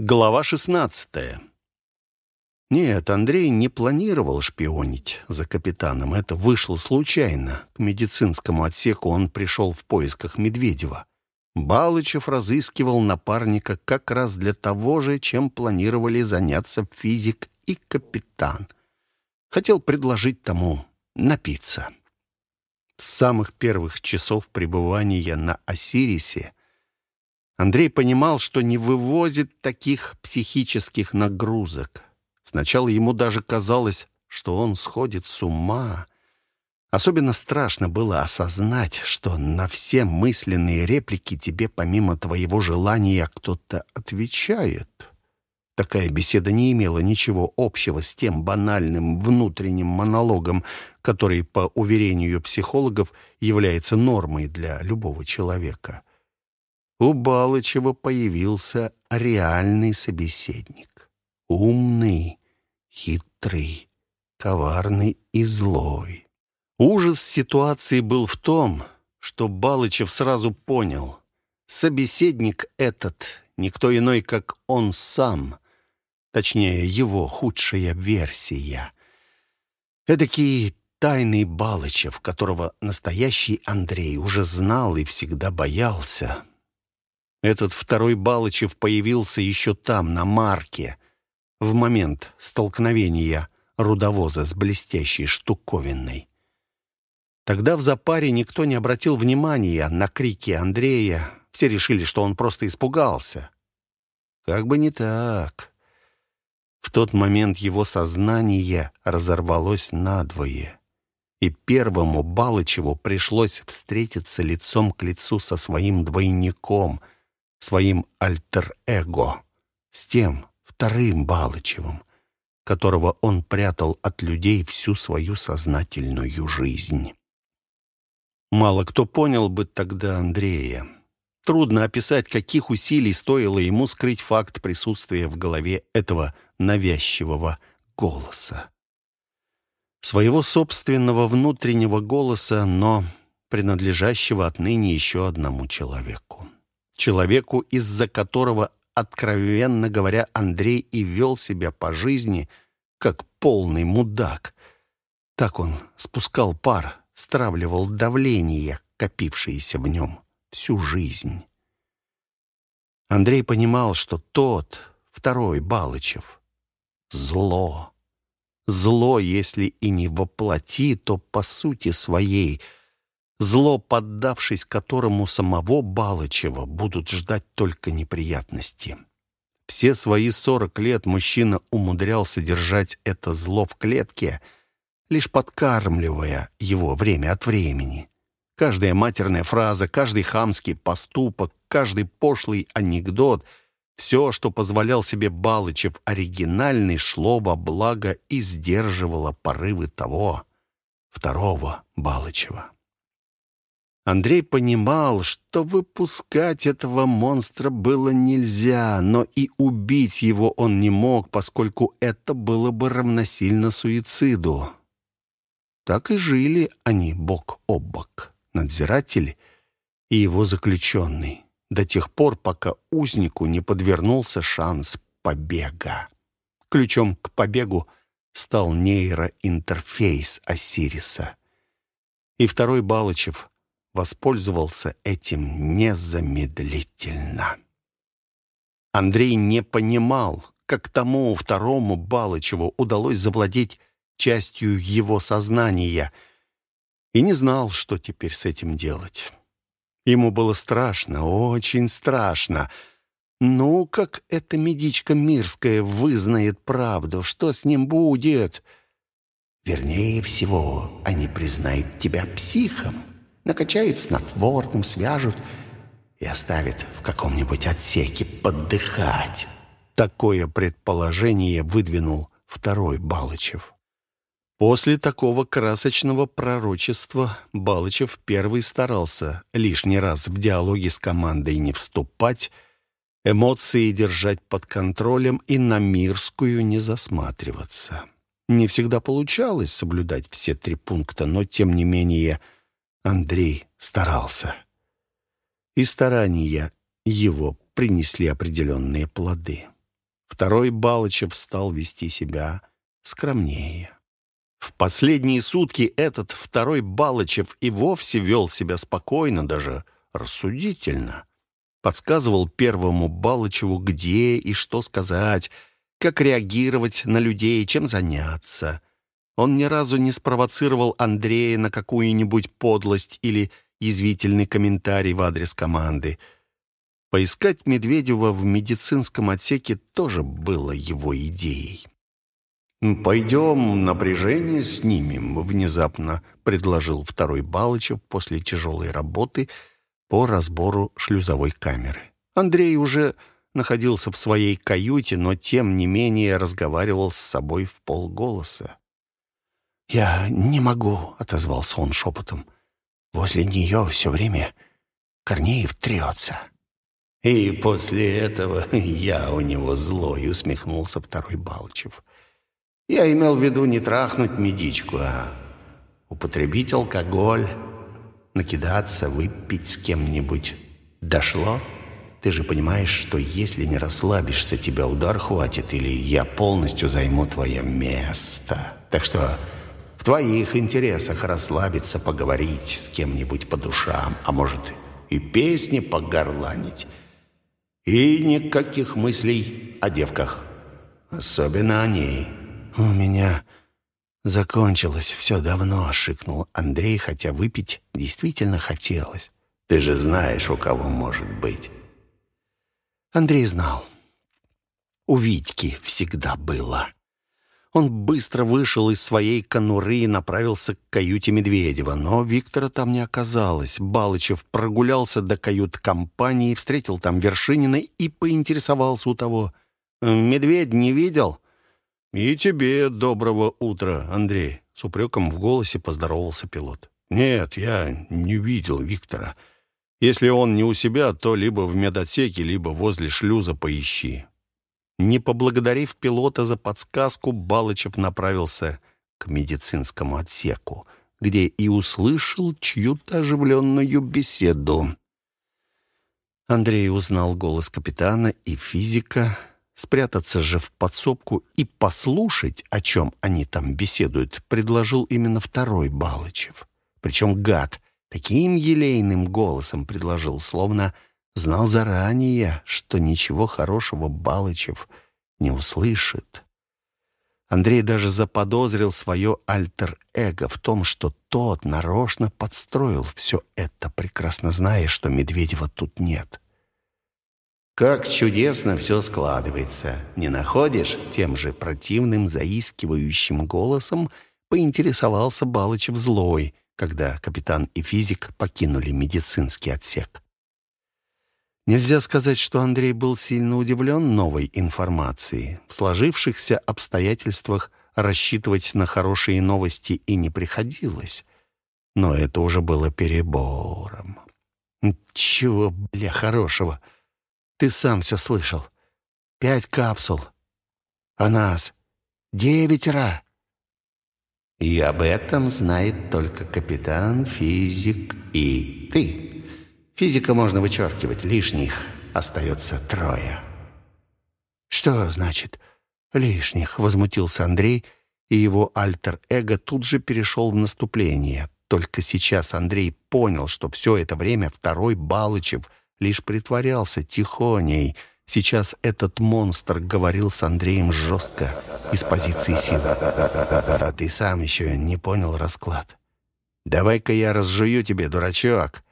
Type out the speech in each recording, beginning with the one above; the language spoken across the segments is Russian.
Глава 16. Нет, Андрей не планировал шпионить за капитаном. Это вышло случайно. К медицинскому отсеку он пришел в поисках Медведева. Балычев разыскивал напарника как раз для того же, чем планировали заняться физик и капитан. Хотел предложить тому напиться. С самых первых часов пребывания на Осирисе Андрей понимал, что не вывозит таких психических нагрузок. Сначала ему даже казалось, что он сходит с ума. Особенно страшно было осознать, что на все мысленные реплики тебе помимо твоего желания кто-то отвечает. Такая беседа не имела ничего общего с тем банальным внутренним монологом, который, по уверению психологов, является нормой для любого человека у Балычева появился реальный собеседник. Умный, хитрый, коварный и злой. Ужас ситуации был в том, что Балычев сразу понял. Собеседник этот никто иной, как он сам, точнее, его худшая версия. Эдакий тайный Балычев, которого настоящий Андрей уже знал и всегда боялся. Этот второй Балычев появился еще там, на марке, в момент столкновения рудовоза с блестящей штуковиной. Тогда в запаре никто не обратил внимания на крики Андрея. Все решили, что он просто испугался. Как бы не так. В тот момент его сознание разорвалось надвое. И первому Балычеву пришлось встретиться лицом к лицу со своим двойником — своим альтер-эго, с тем вторым Балычевым, которого он прятал от людей всю свою сознательную жизнь. Мало кто понял бы тогда Андрея. Трудно описать, каких усилий стоило ему скрыть факт присутствия в голове этого навязчивого голоса. Своего собственного внутреннего голоса, но принадлежащего отныне еще одному человеку человеку, из-за которого, откровенно говоря, Андрей и вел себя по жизни, как полный мудак. Так он спускал пар, стравливал давление, копившееся в нем всю жизнь. Андрей понимал, что тот, второй Балычев, зло. Зло, если и не воплоти, то по сути своей — зло, поддавшись которому самого Балычева будут ждать только неприятности. Все свои сорок лет мужчина умудрялся держать это зло в клетке, лишь подкармливая его время от времени. Каждая матерная фраза, каждый хамский поступок, каждый пошлый анекдот — все, что позволял себе Балычев оригинальный, шло во благо и сдерживало порывы того, второго Балычева. Андрей понимал, что выпускать этого монстра было нельзя, но и убить его он не мог, поскольку это было бы равносильно суициду. Так и жили они бок о бок, надзиратель и его заключенный, до тех пор, пока узнику не подвернулся шанс побега. Ключом к побегу стал нейроинтерфейс Осириса. И второй Балычев — воспользовался этим незамедлительно. Андрей не понимал, как тому второму Балычеву удалось завладеть частью его сознания, и не знал, что теперь с этим делать. Ему было страшно, очень страшно. Ну, как эта медичка Мирская вызнает правду, что с ним будет? Вернее всего, они признают тебя психом накачают снотворным, свяжут и оставят в каком-нибудь отсеке поддыхать. Такое предположение выдвинул второй Балычев. После такого красочного пророчества Балычев первый старался лишний раз в диалоге с командой не вступать, эмоции держать под контролем и на Мирскую не засматриваться. Не всегда получалось соблюдать все три пункта, но, тем не менее, Андрей старался. И старания его принесли определенные плоды. Второй Балычев стал вести себя скромнее. В последние сутки этот второй Балычев и вовсе вел себя спокойно, даже рассудительно. Подсказывал первому Балычеву, где и что сказать, как реагировать на людей, чем заняться. Он ни разу не спровоцировал Андрея на какую-нибудь подлость или язвительный комментарий в адрес команды. Поискать Медведева в медицинском отсеке тоже было его идеей. «Пойдем напряжение снимем», — внезапно предложил второй Балычев после тяжелой работы по разбору шлюзовой камеры. Андрей уже находился в своей каюте, но тем не менее разговаривал с собой в полголоса. «Я не могу», — отозвался он шепотом. «Возле нее все время Корнеев трется». «И после этого я у него злой», — усмехнулся второй Балычев. Я имел в виду не трахнуть медичку, а употребить алкоголь, накидаться, выпить с кем-нибудь. Дошло? Ты же понимаешь, что если не расслабишься, тебя удар хватит, или я полностью займу твое место. Так что твоих интересах расслабиться, поговорить с кем-нибудь по душам, а может и песни погорланить. И никаких мыслей о девках. Особенно о ней. «У меня закончилось все давно», — шикнул Андрей, хотя выпить действительно хотелось. «Ты же знаешь, у кого может быть». Андрей знал. У Витьки всегда было. Он быстро вышел из своей конуры и направился к каюте Медведева, но Виктора там не оказалось. Балычев прогулялся до кают-компании, встретил там Вершинина и поинтересовался у того. «Медведь не видел?» «И тебе доброго утра, Андрей», — с упреком в голосе поздоровался пилот. «Нет, я не видел Виктора. Если он не у себя, то либо в медотсеке, либо возле шлюза поищи». Не поблагодарив пилота за подсказку, Балычев направился к медицинскому отсеку, где и услышал чью-то оживленную беседу. Андрей узнал голос капитана и физика, Спрятаться же в подсобку и послушать, о чем они там беседуют, предложил именно второй Балычев. Причем гад таким елейным голосом предложил, словно знал заранее, что ничего хорошего Балычев не услышит. Андрей даже заподозрил свое альтер-эго в том, что тот нарочно подстроил все это, прекрасно зная, что Медведева тут нет. Как чудесно все складывается, не находишь? Тем же противным, заискивающим голосом поинтересовался Балычев злой, когда капитан и физик покинули медицинский отсек. Нельзя сказать, что Андрей был сильно удивлен новой информацией. В сложившихся обстоятельствах рассчитывать на хорошие новости и не приходилось. Но это уже было перебором. «Чего, бля, хорошего?» Ты сам все слышал. Пять капсул. А нас девятеро. И об этом знает только капитан, физик и ты. Физика можно вычеркивать, лишних остается трое. Что значит лишних? Возмутился Андрей, и его альтер-эго тут же перешел в наступление. Только сейчас Андрей понял, что все это время второй Балычев — лишь притворялся тихоней. Сейчас этот монстр говорил с Андреем жестко, из позиции силы. А ты сам еще не понял расклад. Давай-ка я разжую тебе, дурачок.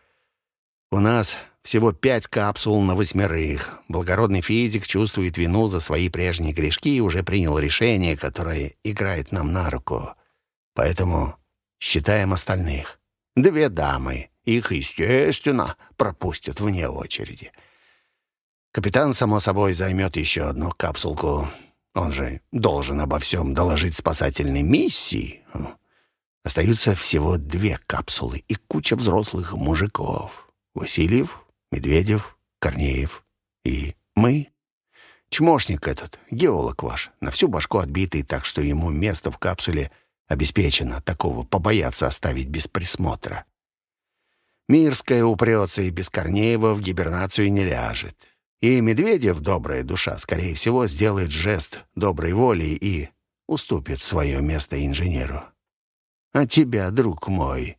У нас всего пять капсул на восьмерых. Благородный физик чувствует вину за свои прежние грешки и уже принял решение, которое играет нам на руку. Поэтому считаем остальных. Две дамы их, естественно, пропустят вне очереди. Капитан, само собой, займет еще одну капсулку. Он же должен обо всем доложить спасательной миссии. Остаются всего две капсулы и куча взрослых мужиков. Васильев, Медведев, Корнеев и мы. Чмошник этот, геолог ваш, на всю башку отбитый, так что ему место в капсуле обеспечено. Такого побояться оставить без присмотра. Мирская упрется и без Корнеева в гибернацию не ляжет. И Медведев, добрая душа, скорее всего, сделает жест доброй воли и уступит свое место инженеру. А тебя, друг мой,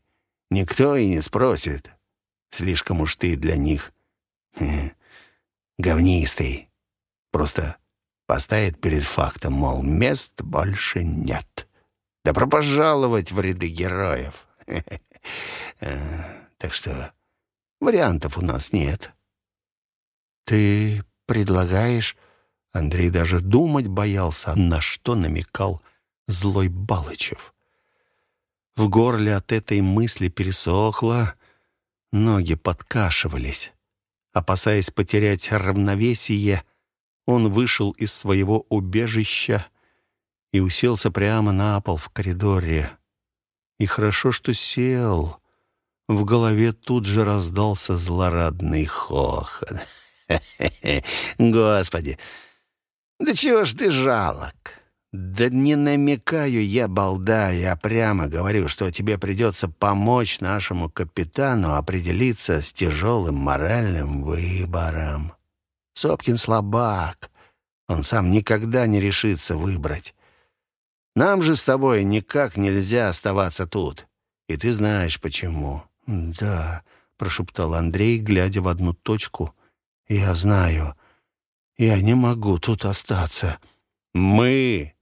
никто и не спросит. Слишком уж ты для них хм, говнистый. Просто поставит перед фактом, мол, мест больше нет. Добро пожаловать в ряды героев. Э, так что вариантов у нас нет. Ты предлагаешь... Андрей даже думать боялся, на что намекал злой Балычев. В горле от этой мысли пересохло, ноги подкашивались. Опасаясь потерять равновесие, он вышел из своего убежища и уселся прямо на пол в коридоре. И хорошо, что сел. В голове тут же раздался злорадный хохот. Господи, да чего ж ты жалок? Да не намекаю я, балда, я прямо говорю, что тебе придется помочь нашему капитану определиться с тяжелым моральным выбором. Сопкин слабак. Он сам никогда не решится выбрать. Нам же с тобой никак нельзя оставаться тут. И ты знаешь, почему». «Да», — прошептал Андрей, глядя в одну точку. «Я знаю. Я не могу тут остаться». «Мы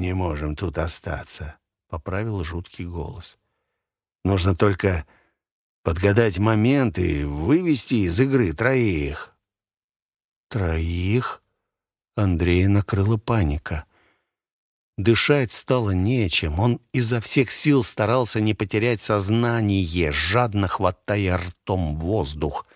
не можем тут остаться», — поправил жуткий голос. «Нужно только подгадать момент и вывести из игры троих». «Троих?» Андрея накрыла паника. Дышать стало нечем. Он изо всех сил старался не потерять сознание, жадно хватая ртом воздух.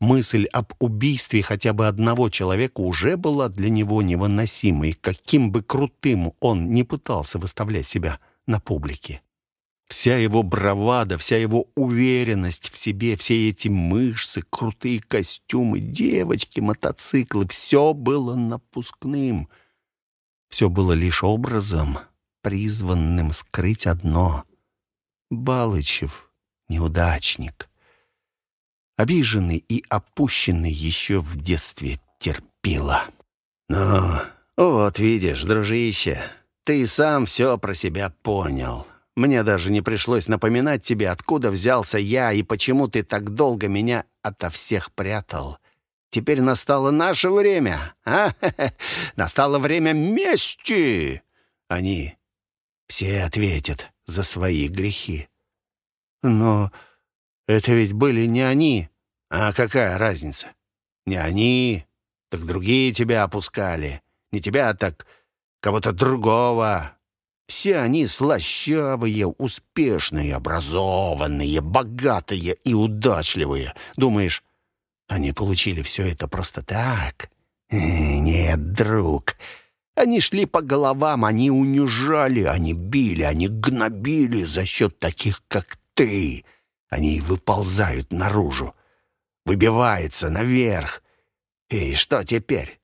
Мысль об убийстве хотя бы одного человека уже была для него невыносимой, каким бы крутым он не пытался выставлять себя на публике. Вся его бравада, вся его уверенность в себе, все эти мышцы, крутые костюмы, девочки, мотоциклы — все было напускным. Все было лишь образом, призванным скрыть одно. Балычев — неудачник. Обиженный и опущенный еще в детстве терпила. «Ну, вот видишь, дружище, ты сам все про себя понял». Мне даже не пришлось напоминать тебе, откуда взялся я и почему ты так долго меня ото всех прятал. Теперь настало наше время, а? Настало время мести. Они все ответят за свои грехи. Но это ведь были не они. А какая разница? Не они, так другие тебя опускали. Не тебя, так кого-то другого. Все они слащавые, успешные, образованные, богатые и удачливые. Думаешь, они получили все это просто так? Э, нет, друг. Они шли по головам, они унижали, они били, они гнобили за счет таких, как ты. Они выползают наружу, выбиваются наверх. И что теперь?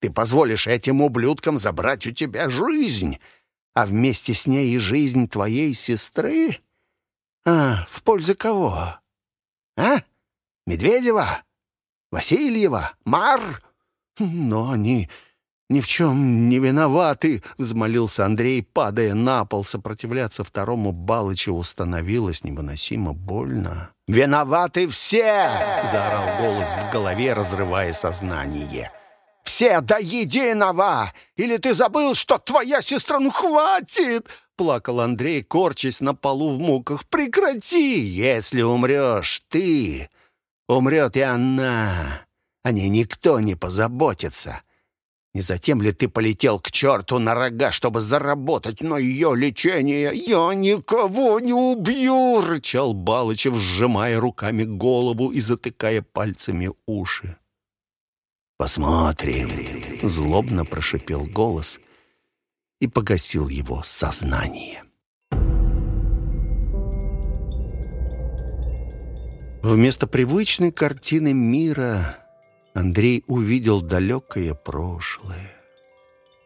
Ты позволишь этим ублюдкам забрать у тебя жизнь?» а вместе с ней и жизнь твоей сестры? А, в пользу кого? А? Медведева? Васильева? Мар? Но они ни в чем не виноваты, — взмолился Андрей, падая на пол. Сопротивляться второму Балычеву становилось невыносимо больно. «Виноваты все!» — заорал голос в голове, разрывая сознание. Все до единого! Или ты забыл, что твоя сестра... Ну, хватит!» Плакал Андрей, корчась на полу в муках. «Прекрати! Если умрешь ты, умрет и она. О ней никто не позаботится. Не затем ли ты полетел к черту на рога, чтобы заработать на ее лечение? Я никого не убью!» — рычал Балычев, сжимая руками голову и затыкая пальцами уши. «Посмотрим», — злобно прошипел голос и погасил его сознание. Вместо привычной картины мира Андрей увидел далекое прошлое.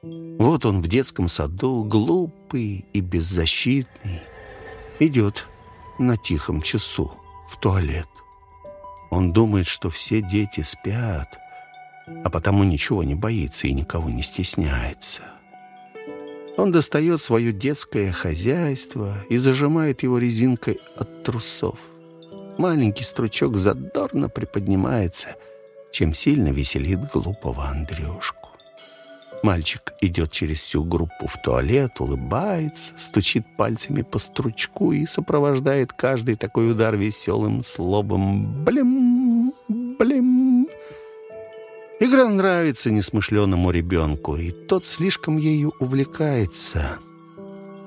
Вот он в детском саду, глупый и беззащитный, идет на тихом часу в туалет. Он думает, что все дети спят — а потому ничего не боится и никого не стесняется. Он достает свое детское хозяйство и зажимает его резинкой от трусов. Маленький стручок задорно приподнимается, чем сильно веселит глупого Андрюшку. Мальчик идет через всю группу в туалет, улыбается, стучит пальцами по стручку и сопровождает каждый такой удар веселым словом «блим, блим». Игра нравится несмышленному ребенку, и тот слишком ею увлекается.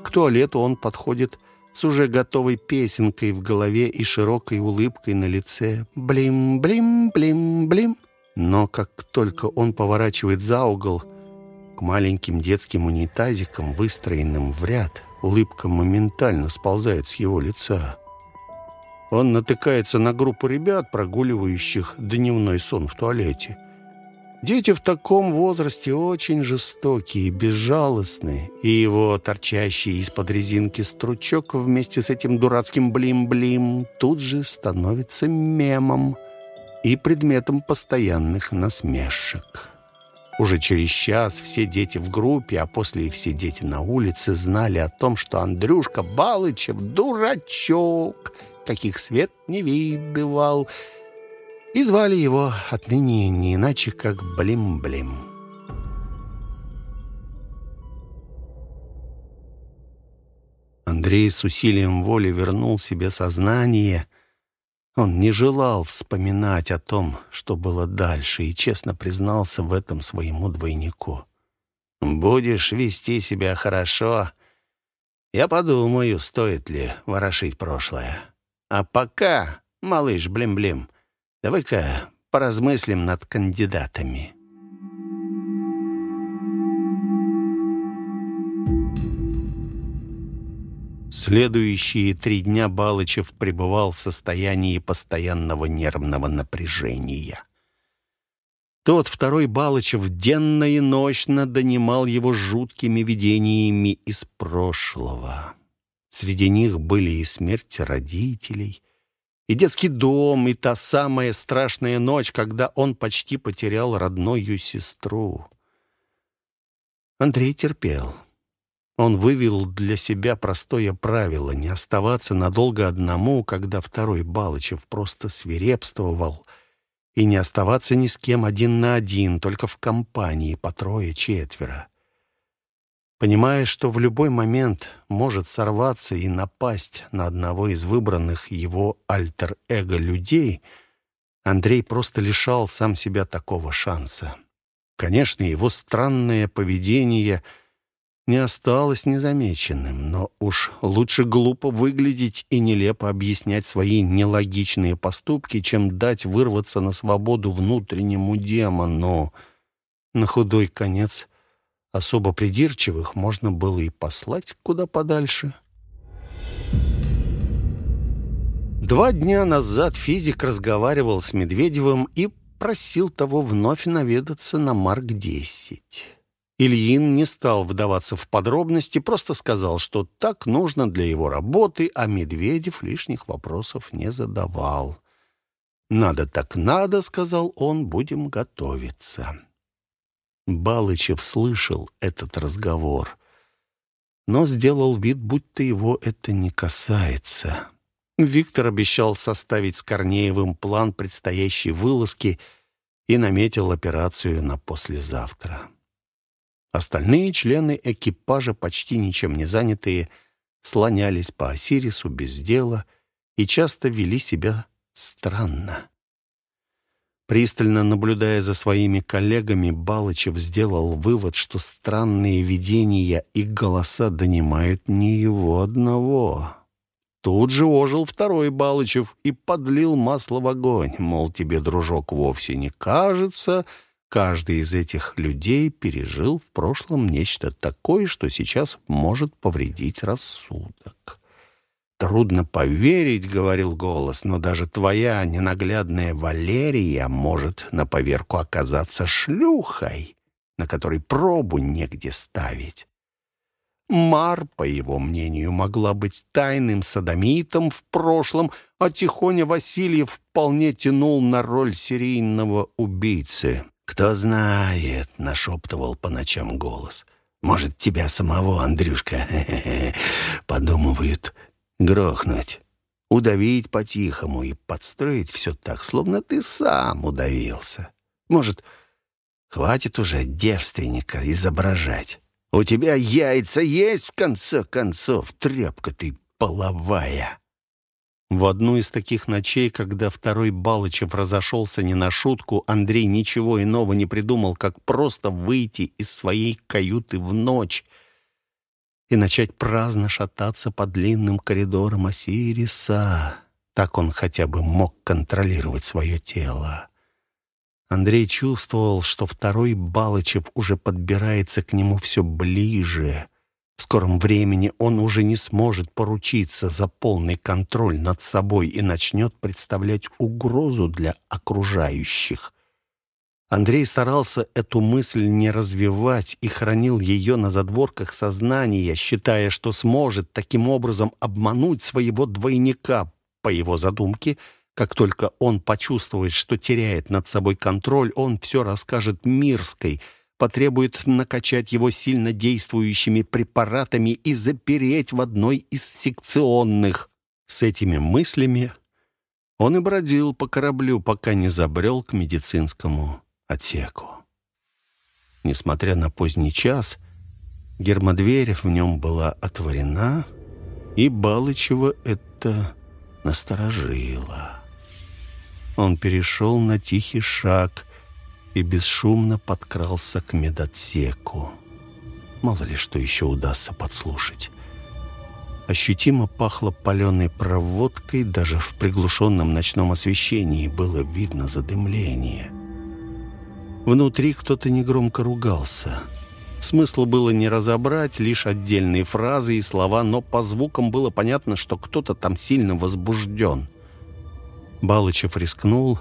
К туалету он подходит с уже готовой песенкой в голове и широкой улыбкой на лице. Блим, блим, блим, блим. Но как только он поворачивает за угол к маленьким детским унитазикам, выстроенным в ряд, улыбка моментально сползает с его лица. Он натыкается на группу ребят, прогуливающих дневной сон в туалете. Дети в таком возрасте очень жестокие, безжалостные, и его торчащий из-под резинки стручок вместе с этим дурацким блим-блим тут же становится мемом и предметом постоянных насмешек. Уже через час все дети в группе, а после и все дети на улице знали о том, что Андрюшка Балычев дурачок, каких свет не видывал, и звали его отныне не иначе, как Блим-Блим. Андрей с усилием воли вернул себе сознание. Он не желал вспоминать о том, что было дальше, и честно признался в этом своему двойнику. «Будешь вести себя хорошо, я подумаю, стоит ли ворошить прошлое. А пока, малыш Блим-Блим, — Давай-ка поразмыслим над кандидатами. Следующие три дня Балычев пребывал в состоянии постоянного нервного напряжения. Тот второй Балычев денно и ночно донимал его жуткими видениями из прошлого. Среди них были и смерть родителей, и детский дом, и та самая страшная ночь, когда он почти потерял родную сестру. Андрей терпел. Он вывел для себя простое правило — не оставаться надолго одному, когда второй Балычев просто свирепствовал, и не оставаться ни с кем один на один, только в компании по трое-четверо. Понимая, что в любой момент может сорваться и напасть на одного из выбранных его альтер-эго людей, Андрей просто лишал сам себя такого шанса. Конечно, его странное поведение не осталось незамеченным, но уж лучше глупо выглядеть и нелепо объяснять свои нелогичные поступки, чем дать вырваться на свободу внутреннему демону. На худой конец Особо придирчивых можно было и послать куда подальше. Два дня назад физик разговаривал с Медведевым и просил того вновь наведаться на Марк-10. Ильин не стал вдаваться в подробности, просто сказал, что так нужно для его работы, а Медведев лишних вопросов не задавал. «Надо так надо», — сказал он, — «будем готовиться». Балычев слышал этот разговор, но сделал вид, будто его это не касается. Виктор обещал составить с Корнеевым план предстоящей вылазки и наметил операцию на послезавтра. Остальные члены экипажа, почти ничем не занятые, слонялись по Осирису без дела и часто вели себя странно. Пристально наблюдая за своими коллегами, Балычев сделал вывод, что странные видения и голоса донимают не его одного. Тут же ожил второй Балычев и подлил масло в огонь, мол, тебе, дружок, вовсе не кажется. Каждый из этих людей пережил в прошлом нечто такое, что сейчас может повредить рассудок. «Трудно поверить», — говорил голос, «но даже твоя ненаглядная Валерия может на поверку оказаться шлюхой, на которой пробу негде ставить». Мар, по его мнению, могла быть тайным садомитом в прошлом, а Тихоня Васильев вполне тянул на роль серийного убийцы. «Кто знает», — нашептывал по ночам голос. «Может, тебя самого, Андрюшка, подумывают грохнуть, удавить по-тихому и подстроить все так, словно ты сам удавился. Может, хватит уже девственника изображать. У тебя яйца есть, в конце концов, тряпка ты половая». В одну из таких ночей, когда второй Балычев разошелся не на шутку, Андрей ничего иного не придумал, как просто выйти из своей каюты в ночь и начать праздно шататься по длинным коридорам Осириса. Так он хотя бы мог контролировать свое тело. Андрей чувствовал, что второй Балычев уже подбирается к нему все ближе — в скором времени он уже не сможет поручиться за полный контроль над собой и начнет представлять угрозу для окружающих. Андрей старался эту мысль не развивать и хранил ее на задворках сознания, считая, что сможет таким образом обмануть своего двойника. По его задумке, как только он почувствует, что теряет над собой контроль, он все расскажет Мирской — потребует накачать его сильно действующими препаратами и запереть в одной из секционных. С этими мыслями он и бродил по кораблю, пока не забрел к медицинскому отсеку. Несмотря на поздний час, гермодверь в нем была отворена, и Балычева это насторожило. Он перешел на тихий шаг — и бесшумно подкрался к медотсеку. Мало ли что еще удастся подслушать. Ощутимо пахло паленой проводкой, даже в приглушенном ночном освещении было видно задымление. Внутри кто-то негромко ругался. Смысла было не разобрать, лишь отдельные фразы и слова, но по звукам было понятно, что кто-то там сильно возбужден. Балычев рискнул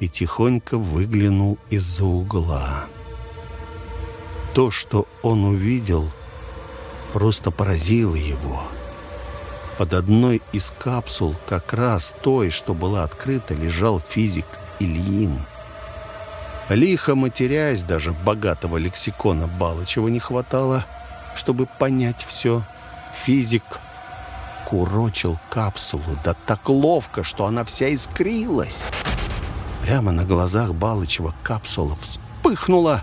и тихонько выглянул из-за угла. То, что он увидел, просто поразило его. Под одной из капсул, как раз той, что была открыта, лежал физик Ильин. Лихо матерясь, даже богатого лексикона Балычева не хватало, чтобы понять все. Физик курочил капсулу, да так ловко, что она вся искрилась. Прямо на глазах Балычева капсула вспыхнула,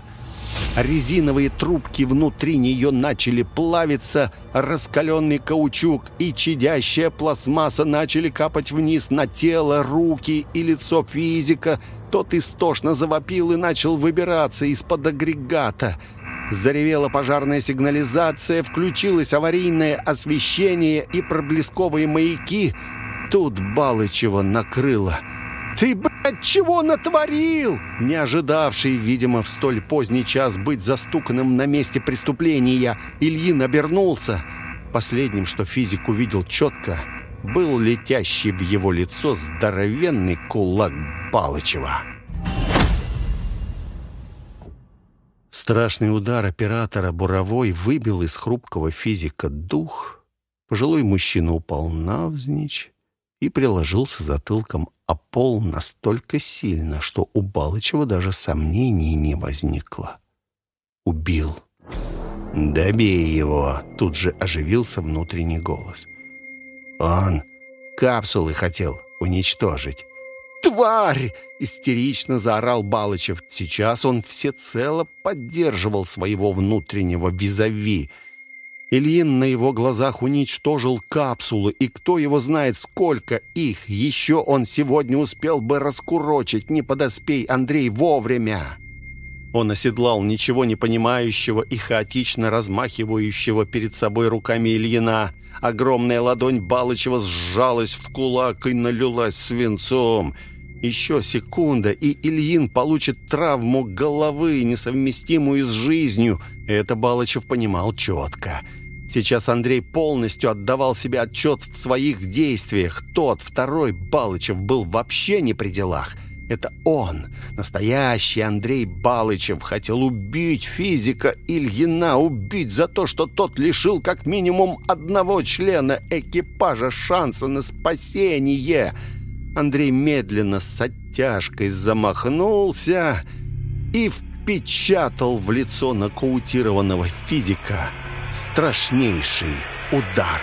резиновые трубки внутри нее начали плавиться, раскаленный каучук и чадящая пластмасса начали капать вниз на тело, руки и лицо физика. Тот истошно завопил и начал выбираться из-под агрегата. Заревела пожарная сигнализация, включилось аварийное освещение и проблесковые маяки. Тут Балычева накрыло — «Ты, блядь, чего натворил?» Не ожидавший, видимо, в столь поздний час быть застуканным на месте преступления, Ильин обернулся. Последним, что физик увидел четко, был летящий в его лицо здоровенный кулак Балычева. Страшный удар оператора буровой выбил из хрупкого физика дух. Пожилой мужчина упал навзничь и приложился затылком о пол настолько сильно, что у Балычева даже сомнений не возникло. «Убил». «Добей его!» — тут же оживился внутренний голос. «Он капсулы хотел уничтожить». «Тварь!» — истерично заорал Балычев. Сейчас он всецело поддерживал своего внутреннего визави — Ильин на его глазах уничтожил капсулу, и кто его знает, сколько их еще он сегодня успел бы раскурочить, не подоспей Андрей вовремя. Он оседлал ничего не понимающего и хаотично размахивающего перед собой руками Ильина. Огромная ладонь Балычева сжалась в кулак и налилась свинцом. Еще секунда, и Ильин получит травму головы, несовместимую с жизнью. Это Балычев понимал четко. Сейчас Андрей полностью отдавал себе отчет в своих действиях. Тот, второй Балычев, был вообще не при делах. Это он, настоящий Андрей Балычев, хотел убить физика Ильина, убить за то, что тот лишил как минимум одного члена экипажа шанса на спасение. Андрей медленно с оттяжкой замахнулся и впечатал в лицо нокаутированного физика страшнейший удар.